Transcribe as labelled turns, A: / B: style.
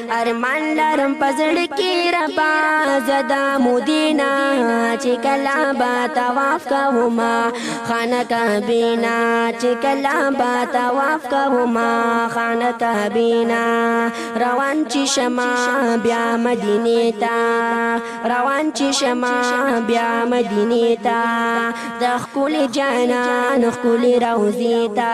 A: ارمان لرم پزړ کې ربا زدا مدینه چې کلا با طواف کوما خانه کابینا چې کلا با طواف کوما خانه کابینا روان چې شما بیا مدینه تا روان چې شما بیا مدینه تا د خپل جانان خپل روزي تا